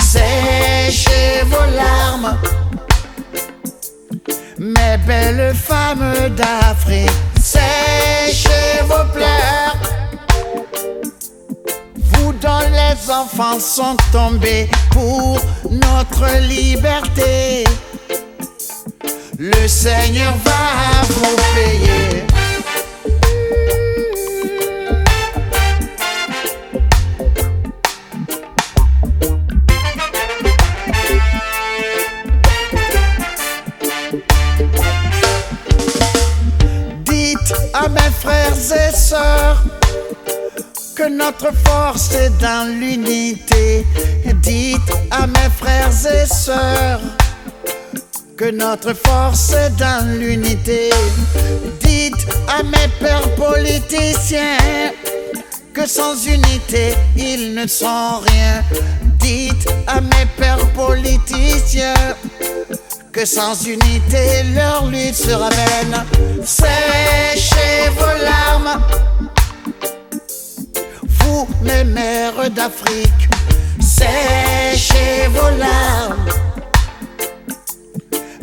séchez vos larmes. Mes belles femmes d'Afrique, séchez vos pleurs. Vous dont les enfants sont tombés pour notre liberté. Le Seigneur va et sœurs que notre force est dans l'unité. Dites à mes frères et sœurs que notre force est dans l'unité. Dites à mes pères politiciens que sans unité ils ne sont rien. Dites à mes pères politiciens que sans unité leur lutte sera vaine. d'Afrique, séchez vos larmes.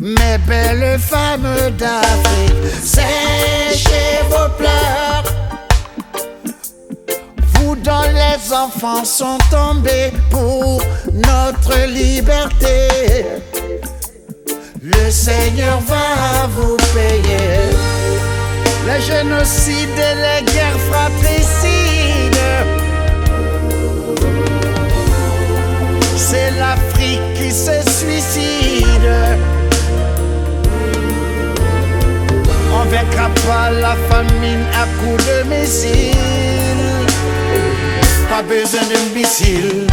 Mes belles femmes d'Afrique, séchez vos pleurs. Vous dont les enfants sont tombés pour notre liberté. Le Seigneur va vous payer. Le génocide et les la famine à coup de missile. Pas besoin de missile.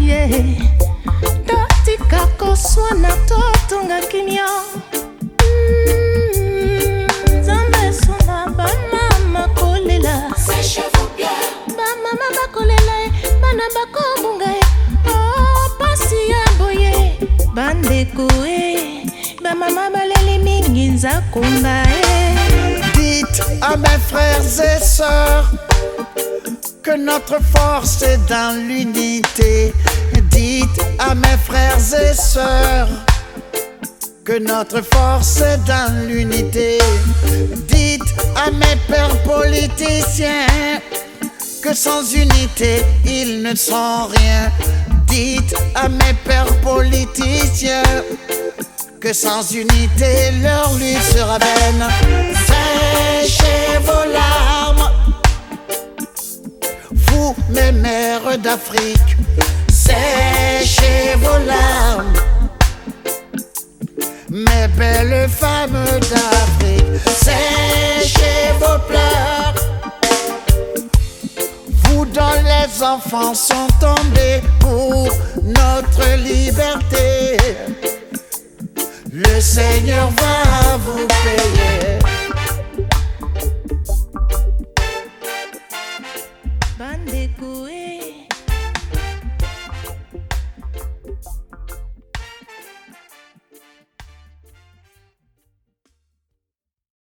yeah. Koswana totonga kimia Mm, nzambe esona bamama kolela. Bamama bakolela bana bakobunga Oh, pasi ya boye. Bandeko e bamama baleli mingi nzakumba e Dites à mes frères et sœurs que notre force est dans l'unité. Dites à mes frères et sœurs que notre force est dans l'unité. Dites à mes pères politiciens que sans unité ils ne sont rien. Dites à mes pères politiciens que sans unité leur lutte sera vaine. Séchez vos larmes, vous mes mères d'Afrique, séchez vos larmes. Mes belles femmes d'Afrique, séchez vos pleurs. Vous dont les enfants sont tombés pour notre liberté. Le Seigneur va vous